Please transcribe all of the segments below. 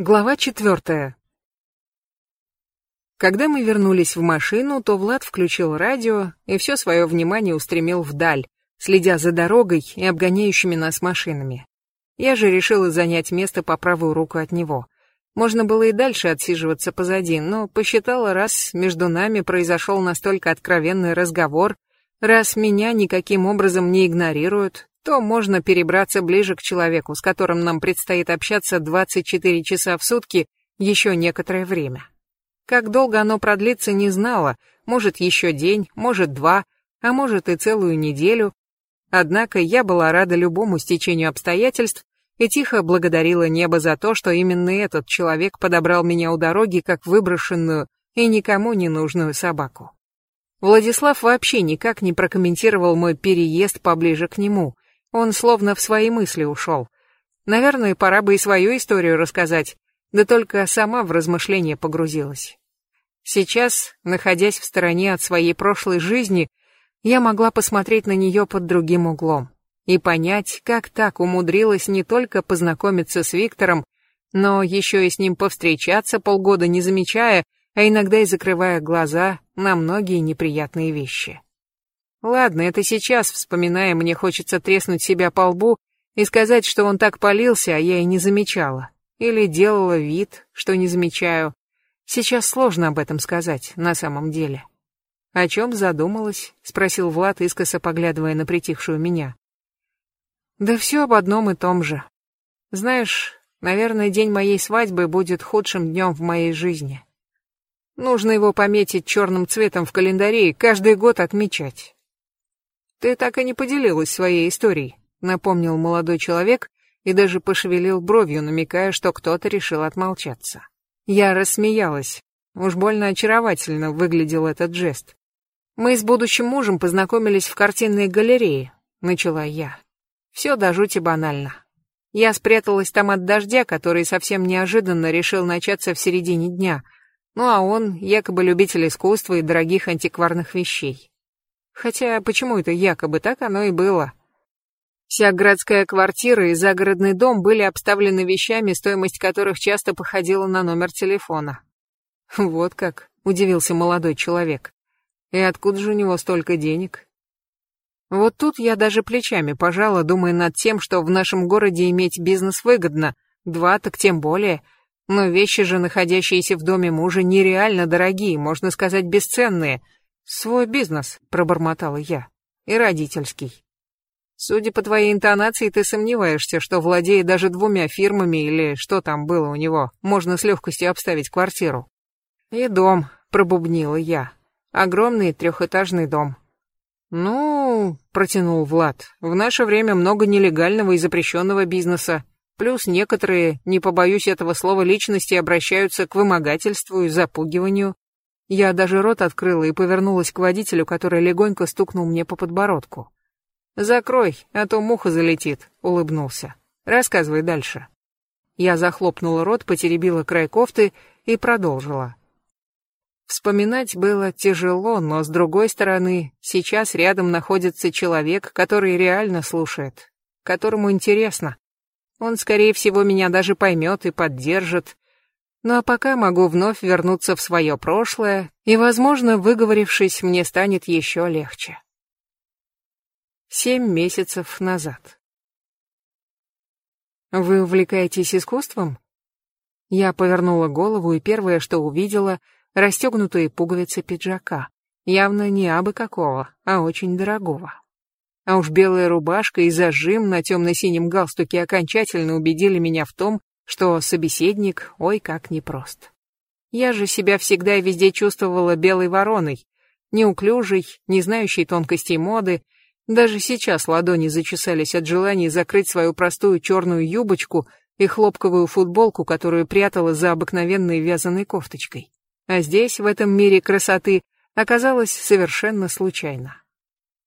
Глава четвертая. Когда мы вернулись в машину, то Влад включил радио и все свое внимание устремил вдаль, следя за дорогой и обгоняющими нас машинами. Я же решила занять место по правую руку от него. Можно было и дальше отсиживаться позади, но посчитала, раз между нами произошел настолько откровенный разговор, раз меня никаким образом не игнорируют, то можно перебраться ближе к человеку, с которым нам предстоит общаться 24 часа в сутки еще некоторое время. Как долго оно продлится, не знала, может еще день, может два, а может и целую неделю. Однако я была рада любому стечению обстоятельств и тихо благодарила небо за то, что именно этот человек подобрал меня у дороги как выброшенную и никому не нужную собаку. Владислав вообще никак не прокомментировал мой переезд поближе к нему, он словно в свои мысли ушел. Наверное, пора бы и свою историю рассказать, да только сама в размышления погрузилась. Сейчас, находясь в стороне от своей прошлой жизни, я могла посмотреть на нее под другим углом и понять, как так умудрилась не только познакомиться с Виктором, но еще и с ним повстречаться полгода не замечая, а иногда и закрывая глаза на многие неприятные вещи. Ладно, это сейчас, вспоминая, мне хочется треснуть себя по лбу и сказать, что он так полился, а я и не замечала. Или делала вид, что не замечаю. Сейчас сложно об этом сказать, на самом деле. «О чем задумалась?» — спросил Влад, искоса поглядывая на притихшую меня. «Да все об одном и том же. Знаешь, наверное, день моей свадьбы будет худшим днем в моей жизни. Нужно его пометить черным цветом в календаре и каждый год отмечать. «Ты так и не поделилась своей историей», — напомнил молодой человек и даже пошевелил бровью, намекая, что кто-то решил отмолчаться. Я рассмеялась. Уж больно очаровательно выглядел этот жест. «Мы с будущим мужем познакомились в картинной галерее», — начала я. Все до жути банально. Я спряталась там от дождя, который совсем неожиданно решил начаться в середине дня, ну а он якобы любитель искусства и дорогих антикварных вещей. Хотя почему это якобы так оно и было? Вся городская квартира и загородный дом были обставлены вещами, стоимость которых часто походила на номер телефона. Вот как, удивился молодой человек. И откуда же у него столько денег? Вот тут я даже плечами пожала, думая над тем, что в нашем городе иметь бизнес выгодно, два так тем более. Но вещи же, находящиеся в доме мужа, нереально дорогие, можно сказать, бесценные — «Свой бизнес», — пробормотала я, — «и родительский». Судя по твоей интонации, ты сомневаешься, что владея даже двумя фирмами или что там было у него, можно с легкостью обставить квартиру. И дом, пробубнила я. Огромный трехэтажный дом. Ну, протянул Влад, в наше время много нелегального и запрещенного бизнеса. Плюс некоторые, не побоюсь этого слова, личности обращаются к вымогательству и запугиванию. Я даже рот открыла и повернулась к водителю, который легонько стукнул мне по подбородку. «Закрой, а то муха залетит», — улыбнулся. «Рассказывай дальше». Я захлопнула рот, потеребила край кофты и продолжила. Вспоминать было тяжело, но с другой стороны, сейчас рядом находится человек, который реально слушает, которому интересно. Он, скорее всего, меня даже поймет и поддержит, ну а пока могу вновь вернуться в свое прошлое, и, возможно, выговорившись, мне станет еще легче. Семь месяцев назад. Вы увлекаетесь искусством? Я повернула голову, и первое, что увидела, расстегнутые пуговицы пиджака. Явно не абы какого, а очень дорогого. А уж белая рубашка и зажим на темно-синем галстуке окончательно убедили меня в том, что собеседник ой как непрост. Я же себя всегда и везде чувствовала белой вороной, неуклюжей, не знающей тонкостей моды, даже сейчас ладони зачесались от желания закрыть свою простую черную юбочку и хлопковую футболку, которую прятала за обыкновенной вязаной кофточкой. А здесь, в этом мире красоты, оказалось совершенно случайно.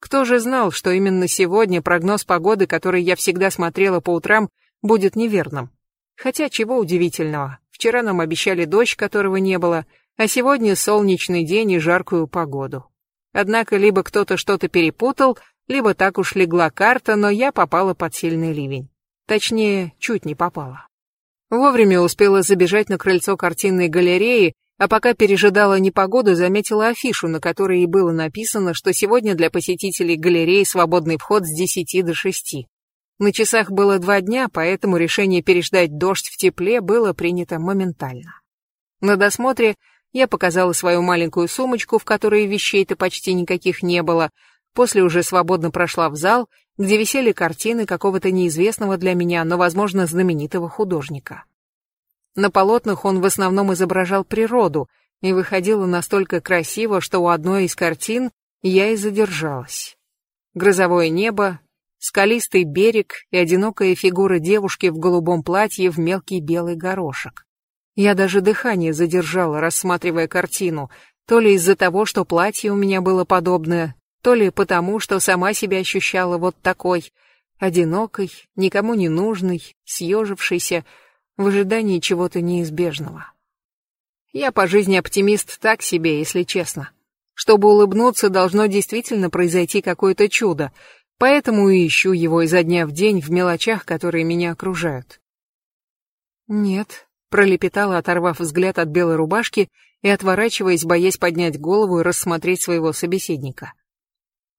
Кто же знал, что именно сегодня прогноз погоды, который я всегда смотрела по утрам, будет неверным? Хотя чего удивительного, вчера нам обещали дождь, которого не было, а сегодня солнечный день и жаркую погоду. Однако либо кто-то что-то перепутал, либо так уж легла карта, но я попала под сильный ливень. Точнее, чуть не попала. Вовремя успела забежать на крыльцо картинной галереи, а пока пережидала непогоду, заметила афишу, на которой и было написано, что сегодня для посетителей галереи свободный вход с 10 до 6. На часах было два дня, поэтому решение переждать дождь в тепле было принято моментально. На досмотре я показала свою маленькую сумочку, в которой вещей-то почти никаких не было, после уже свободно прошла в зал, где висели картины какого-то неизвестного для меня, но, возможно, знаменитого художника. На полотнах он в основном изображал природу, и выходило настолько красиво, что у одной из картин я и задержалась. Грозовое небо, скалистый берег и одинокая фигура девушки в голубом платье в мелкий белый горошек. Я даже дыхание задержала, рассматривая картину, то ли из-за того, что платье у меня было подобное, то ли потому, что сама себя ощущала вот такой, одинокой, никому не нужной, съежившейся, в ожидании чего-то неизбежного. Я по жизни оптимист так себе, если честно. Чтобы улыбнуться, должно действительно произойти какое-то чудо, поэтому и ищу его изо дня в день в мелочах, которые меня окружают. Нет, пролепетала, оторвав взгляд от белой рубашки и отворачиваясь, боясь поднять голову и рассмотреть своего собеседника.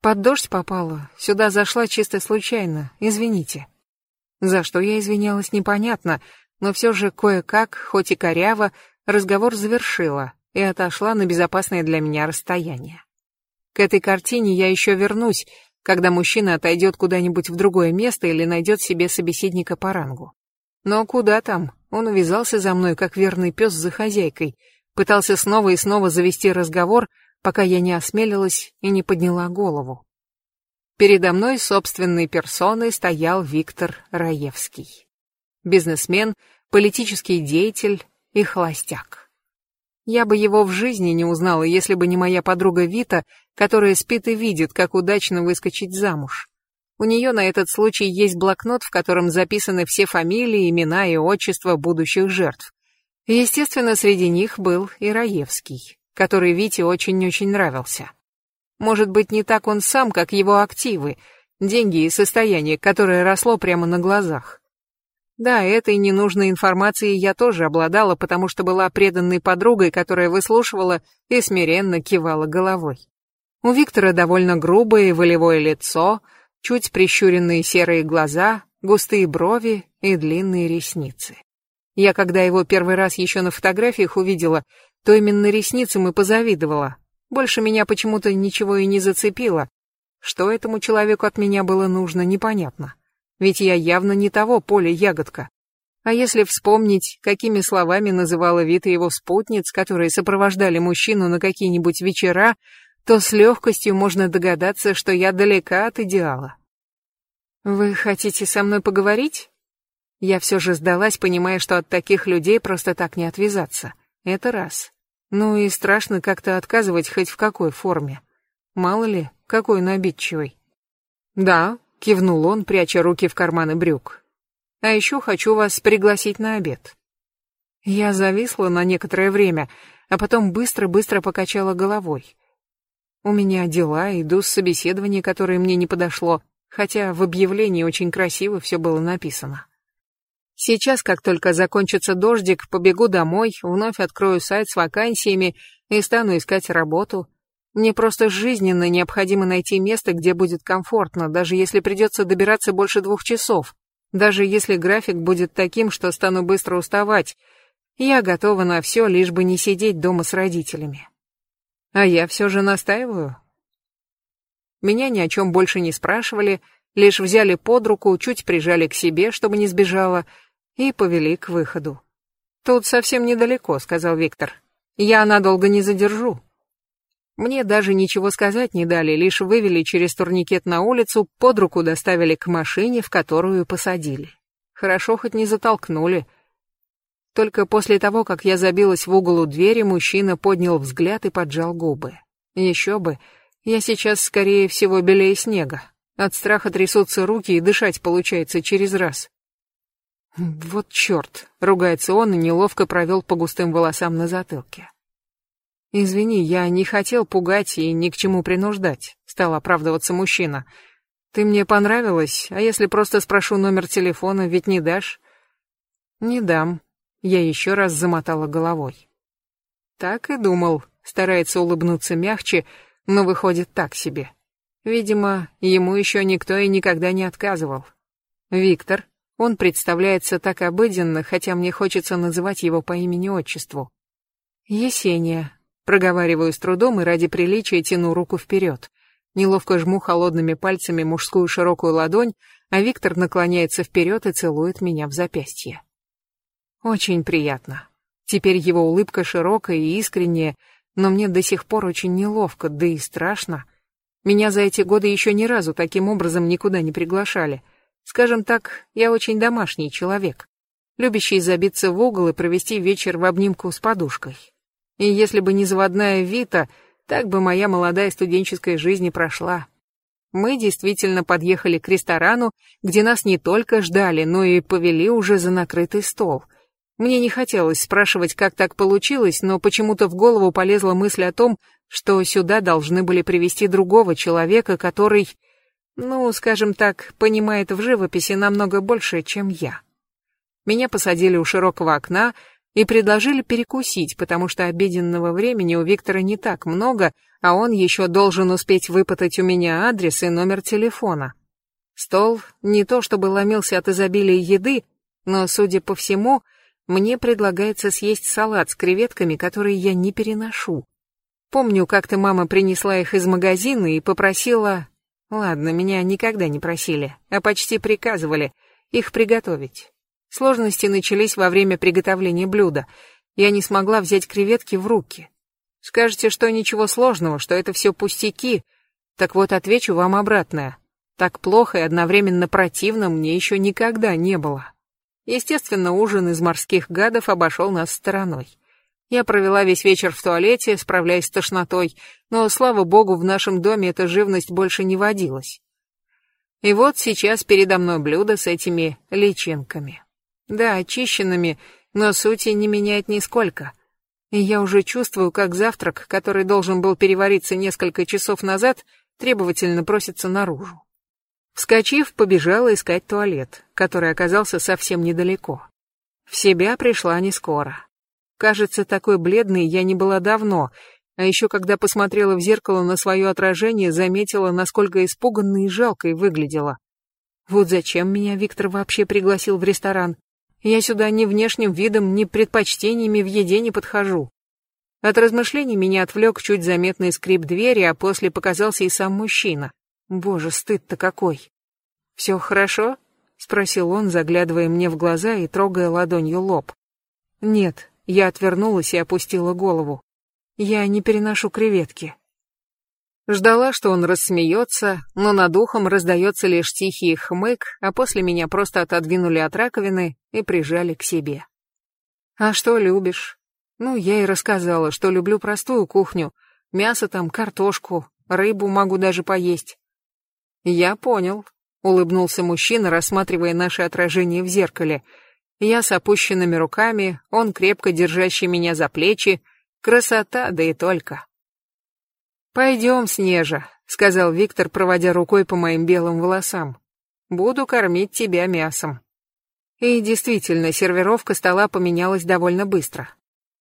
Под дождь попала, сюда зашла чисто случайно, извините. За что я извинялась, непонятно, но все же кое-как, хоть и коряво, разговор завершила и отошла на безопасное для меня расстояние. К этой картине я еще вернусь, когда мужчина отойдет куда-нибудь в другое место или найдет себе собеседника по рангу. Но куда там? Он увязался за мной, как верный пес за хозяйкой, пытался снова и снова завести разговор, пока я не осмелилась и не подняла голову. Передо мной собственной персоной стоял Виктор Раевский бизнесмен, политический деятель и холостяк. Я бы его в жизни не узнала, если бы не моя подруга Вита, которая спит и видит, как удачно выскочить замуж. У нее на этот случай есть блокнот, в котором записаны все фамилии, имена и отчества будущих жертв. Естественно, среди них был и Раевский, который Вите очень-очень нравился. Может быть, не так он сам, как его активы, деньги и состояние, которое росло прямо на глазах. Да, этой ненужной информацией я тоже обладала, потому что была преданной подругой, которая выслушивала и смиренно кивала головой. У Виктора довольно грубое и волевое лицо, чуть прищуренные серые глаза, густые брови и длинные ресницы. Я, когда его первый раз еще на фотографиях увидела, то именно ресницам и позавидовала. Больше меня почему-то ничего и не зацепило. Что этому человеку от меня было нужно, непонятно ведь я явно не того поля ягодка. А если вспомнить, какими словами называла Вита его спутниц, которые сопровождали мужчину на какие-нибудь вечера, то с легкостью можно догадаться, что я далека от идеала. «Вы хотите со мной поговорить?» Я все же сдалась, понимая, что от таких людей просто так не отвязаться. Это раз. Ну и страшно как-то отказывать хоть в какой форме. Мало ли, какой он обидчивый. «Да, кивнул он, пряча руки в карманы брюк. А еще хочу вас пригласить на обед. Я зависла на некоторое время, а потом быстро-быстро покачала головой. У меня дела, иду с собеседования, которое мне не подошло, хотя в объявлении очень красиво все было написано. Сейчас, как только закончится дождик, побегу домой, вновь открою сайт с вакансиями и стану искать работу. Мне просто жизненно необходимо найти место, где будет комфортно, даже если придется добираться больше двух часов. Даже если график будет таким, что стану быстро уставать. Я готова на все, лишь бы не сидеть дома с родителями. А я все же настаиваю. Меня ни о чем больше не спрашивали, лишь взяли под руку, чуть прижали к себе, чтобы не сбежала, и повели к выходу. «Тут совсем недалеко», — сказал Виктор. «Я надолго не задержу». Мне даже ничего сказать не дали, лишь вывели через турникет на улицу, под руку доставили к машине, в которую посадили. Хорошо хоть не затолкнули. Только после того, как я забилась в угол у двери, мужчина поднял взгляд и поджал губы. Еще бы, я сейчас, скорее всего, белее снега. От страха трясутся руки и дышать получается через раз. Вот черт, ругается он и неловко провел по густым волосам на затылке. «Извини, я не хотел пугать и ни к чему принуждать», — стал оправдываться мужчина. «Ты мне понравилась, а если просто спрошу номер телефона, ведь не дашь?» Не дам. Я еще раз замотала головой. Так и думал, старается улыбнуться мягче, но выходит так себе. Видимо, ему еще никто и никогда не отказывал. Виктор, он представляется так обыденно, хотя мне хочется называть его по имени-отчеству. Есения. Проговариваю с трудом и ради приличия тяну руку вперед. Неловко жму холодными пальцами мужскую широкую ладонь, а Виктор наклоняется вперед и целует меня в запястье. Очень приятно. Теперь его улыбка широкая и искренняя, но мне до сих пор очень неловко, да и страшно. Меня за эти годы еще ни разу таким образом никуда не приглашали. Скажем так, я очень домашний человек, любящий забиться в угол и провести вечер в обнимку с подушкой. И если бы не заводная Вита, так бы моя молодая студенческая жизнь и прошла. Мы действительно подъехали к ресторану, где нас не только ждали, но и повели уже за накрытый стол — мне не хотелось спрашивать, как так получилось, но почему-то в голову полезла мысль о том, что сюда должны были привести другого человека, который, ну, скажем так, понимает в живописи намного больше, чем я. Меня посадили у широкого окна и предложили перекусить, потому что обеденного времени у Виктора не так много, а он еще должен успеть выпытать у меня адрес и номер телефона. Стол не то чтобы ломился от изобилия еды, но, судя по всему, мне предлагается съесть салат с креветками, которые я не переношу. Помню, как-то мама принесла их из магазина и попросила... Ладно, меня никогда не просили, а почти приказывали их приготовить. Сложности начались во время приготовления блюда. Я не смогла взять креветки в руки. Скажете, что ничего сложного, что это все пустяки. Так вот, отвечу вам обратное. Так плохо и одновременно противно мне еще никогда не было. Естественно, ужин из морских гадов обошел нас стороной. Я провела весь вечер в туалете, справляясь с тошнотой, но, слава богу, в нашем доме эта живность больше не водилась. И вот сейчас передо мной блюдо с этими личинками. Да, очищенными, но сути не меняет нисколько. И я уже чувствую, как завтрак, который должен был перевариться несколько часов назад, требовательно просится наружу. Вскочив, побежала искать туалет, который оказался совсем недалеко. В себя пришла не скоро. Кажется, такой бледной я не была давно, а еще когда посмотрела в зеркало на свое отражение, заметила, насколько испуганной и жалкой выглядела. Вот зачем меня Виктор вообще пригласил в ресторан? Я сюда ни внешним видом, ни предпочтениями в еде не подхожу. От размышлений меня отвлек чуть заметный скрип двери, а после показался и сам мужчина. Боже, стыд-то какой. Все хорошо? Спросил он, заглядывая мне в глаза и трогая ладонью лоб. Нет, я отвернулась и опустила голову. Я не переношу креветки. Ждала, что он рассмеется, но над ухом раздается лишь тихий хмык, а после меня просто отодвинули от раковины и прижали к себе. «А что любишь?» Ну, я и рассказала, что люблю простую кухню. Мясо там, картошку, рыбу могу даже поесть. «Я понял», — улыбнулся мужчина, рассматривая наше отражение в зеркале. Я с опущенными руками, он крепко держащий меня за плечи. Красота, да и только. «Пойдем, Снежа», — сказал Виктор, проводя рукой по моим белым волосам. «Буду кормить тебя мясом». И действительно, сервировка стола поменялась довольно быстро.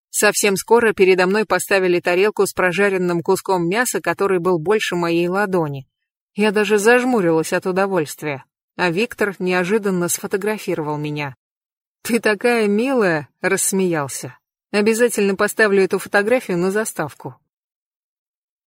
Совсем скоро передо мной поставили тарелку с прожаренным куском мяса, который был больше моей ладони. Я даже зажмурилась от удовольствия, а Виктор неожиданно сфотографировал меня. «Ты такая милая!» — рассмеялся. «Обязательно поставлю эту фотографию на заставку».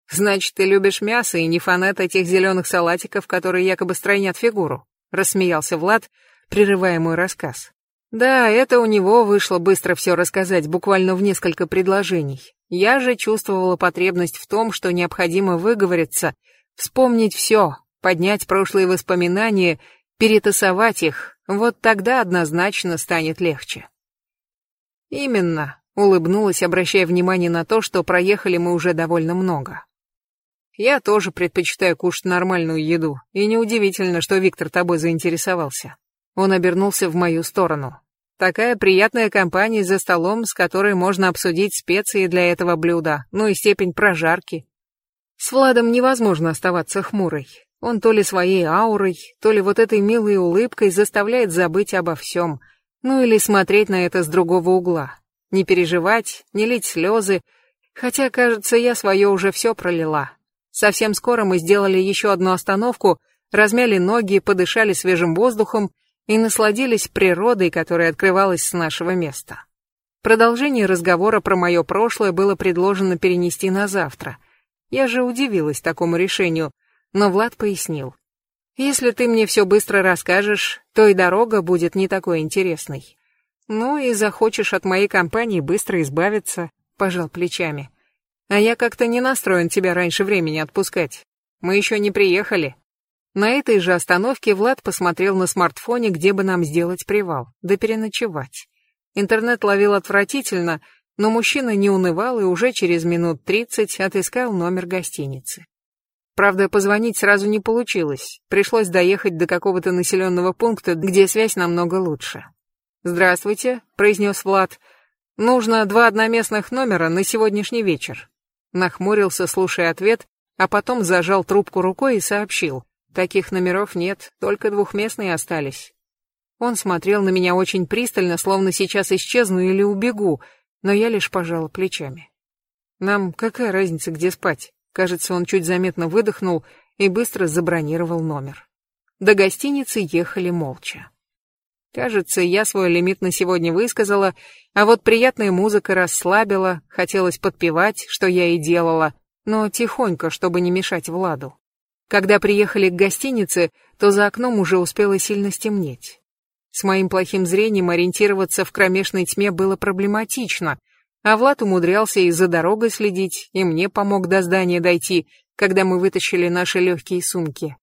«Значит, ты любишь мясо и не фанат этих зеленых салатиков, которые якобы стройнят фигуру», — рассмеялся Влад, прерывая мой рассказ. Да, это у него вышло быстро все рассказать, буквально в несколько предложений. Я же чувствовала потребность в том, что необходимо выговориться Вспомнить все, поднять прошлые воспоминания, перетасовать их, вот тогда однозначно станет легче. Именно, улыбнулась, обращая внимание на то, что проехали мы уже довольно много. Я тоже предпочитаю кушать нормальную еду, и неудивительно, что Виктор тобой заинтересовался. Он обернулся в мою сторону. Такая приятная компания за столом, с которой можно обсудить специи для этого блюда, ну и степень прожарки, с Владом невозможно оставаться хмурой. Он то ли своей аурой, то ли вот этой милой улыбкой заставляет забыть обо всем. Ну или смотреть на это с другого угла. Не переживать, не лить слезы, хотя, кажется, я свое уже все пролила. Совсем скоро мы сделали еще одну остановку, размяли ноги, подышали свежим воздухом и насладились природой, которая открывалась с нашего места. Продолжение разговора про мое прошлое было предложено перенести на завтра. Я же удивилась такому решению, но Влад пояснил. Если ты мне все быстро расскажешь, то и дорога будет не такой интересной. Ну и захочешь от моей компании быстро избавиться, пожал плечами. А я как-то не настроен тебя раньше времени отпускать. Мы еще не приехали. На этой же остановке Влад посмотрел на смартфоне, где бы нам сделать привал, да переночевать. Интернет ловил отвратительно, но мужчина не унывал и уже через минут тридцать отыскал номер гостиницы. Правда, позвонить сразу не получилось. Пришлось доехать до какого-то населенного пункта, где связь намного лучше. «Здравствуйте», — произнес Влад. «Нужно два одноместных номера на сегодняшний вечер». Нахмурился, слушая ответ, а потом зажал трубку рукой и сообщил. «Таких номеров нет, только двухместные остались». Он смотрел на меня очень пристально, словно сейчас исчезну или убегу, но я лишь пожала плечами. «Нам какая разница, где спать?» Кажется, он чуть заметно выдохнул и быстро забронировал номер. До гостиницы ехали молча. Кажется, я свой лимит на сегодня высказала, а вот приятная музыка расслабила, хотелось подпевать, что я и делала, но тихонько, чтобы не мешать Владу. Когда приехали к гостинице, то за окном уже успело сильно стемнеть. С моим плохим зрением ориентироваться в кромешной тьме было проблематично, а Влад умудрялся и за дорогой следить, и мне помог до здания дойти, когда мы вытащили наши легкие сумки.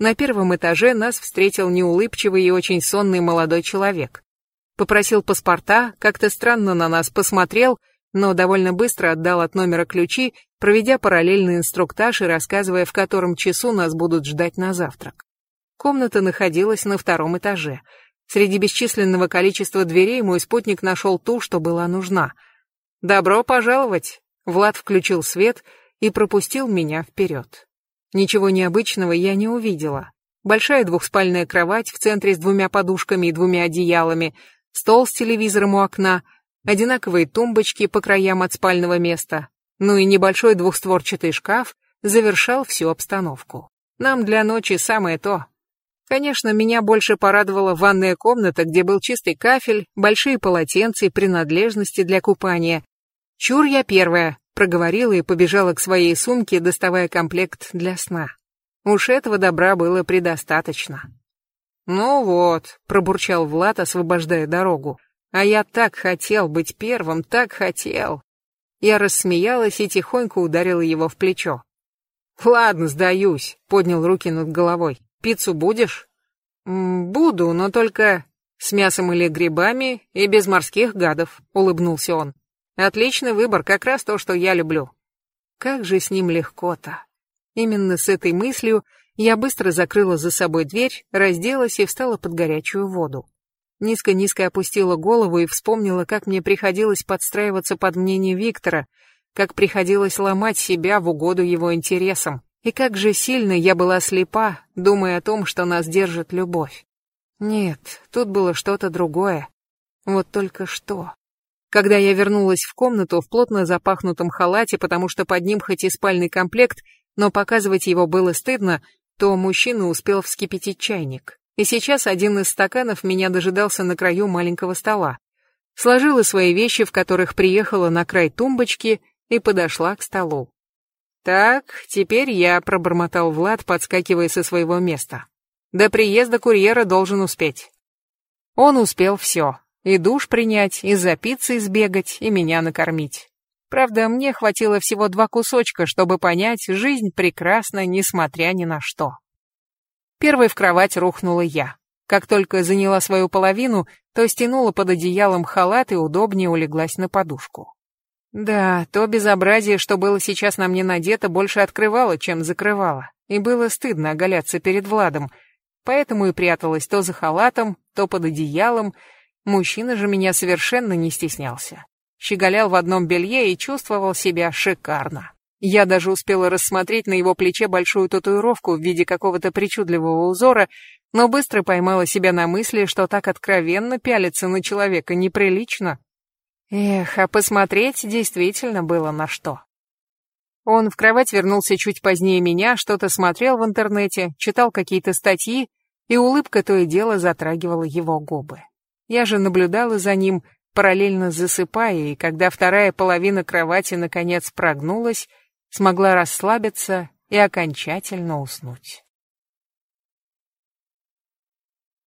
На первом этаже нас встретил неулыбчивый и очень сонный молодой человек. Попросил паспорта, как-то странно на нас посмотрел, но довольно быстро отдал от номера ключи, проведя параллельный инструктаж и рассказывая, в котором часу нас будут ждать на завтрак. Комната находилась на втором этаже. Среди бесчисленного количества дверей мой спутник нашел ту, что была нужна — «Добро пожаловать!» Влад включил свет и пропустил меня вперед. Ничего необычного я не увидела. Большая двухспальная кровать в центре с двумя подушками и двумя одеялами, стол с телевизором у окна, одинаковые тумбочки по краям от спального места, ну и небольшой двухстворчатый шкаф завершал всю обстановку. Нам для ночи самое то. Конечно, меня больше порадовала ванная комната, где был чистый кафель, большие полотенца и принадлежности для купания, «Чур я первая», — проговорила и побежала к своей сумке, доставая комплект для сна. Уж этого добра было предостаточно. «Ну вот», — пробурчал Влад, освобождая дорогу. «А я так хотел быть первым, так хотел». Я рассмеялась и тихонько ударила его в плечо. «Ладно, сдаюсь», — поднял руки над головой. «Пиццу будешь?» «Буду, но только с мясом или грибами и без морских гадов», — улыбнулся он. Отличный выбор, как раз то, что я люблю. Как же с ним легко-то. Именно с этой мыслью я быстро закрыла за собой дверь, разделась и встала под горячую воду. Низко-низко опустила голову и вспомнила, как мне приходилось подстраиваться под мнение Виктора, как приходилось ломать себя в угоду его интересам, и как же сильно я была слепа, думая о том, что нас держит любовь. Нет, тут было что-то другое. Вот только что. Когда я вернулась в комнату в плотно запахнутом халате, потому что под ним хоть и спальный комплект, но показывать его было стыдно, то мужчина успел вскипятить чайник. И сейчас один из стаканов меня дожидался на краю маленького стола. Сложила свои вещи, в которых приехала на край тумбочки, и подошла к столу. «Так, теперь я», — пробормотал Влад, подскакивая со своего места. «До приезда курьера должен успеть». Он успел все. И душ принять, и за пиццей сбегать, и меня накормить. Правда, мне хватило всего два кусочка, чтобы понять, жизнь прекрасна, несмотря ни на что. Первой в кровать рухнула я. Как только заняла свою половину, то стянула под одеялом халат и удобнее улеглась на подушку. Да, то безобразие, что было сейчас на мне надето, больше открывало, чем закрывало, и было стыдно оголяться перед Владом, поэтому и пряталась то за халатом, то под одеялом, Мужчина же меня совершенно не стеснялся. Щеголял в одном белье и чувствовал себя шикарно. Я даже успела рассмотреть на его плече большую татуировку в виде какого-то причудливого узора, но быстро поймала себя на мысли, что так откровенно пялиться на человека неприлично. Эх, а посмотреть действительно было на что. Он в кровать вернулся чуть позднее меня, что-то смотрел в интернете, читал какие-то статьи, и улыбка то и дело затрагивала его губы. Я же наблюдала за ним, параллельно засыпая, и когда вторая половина кровати наконец прогнулась, смогла расслабиться и окончательно уснуть.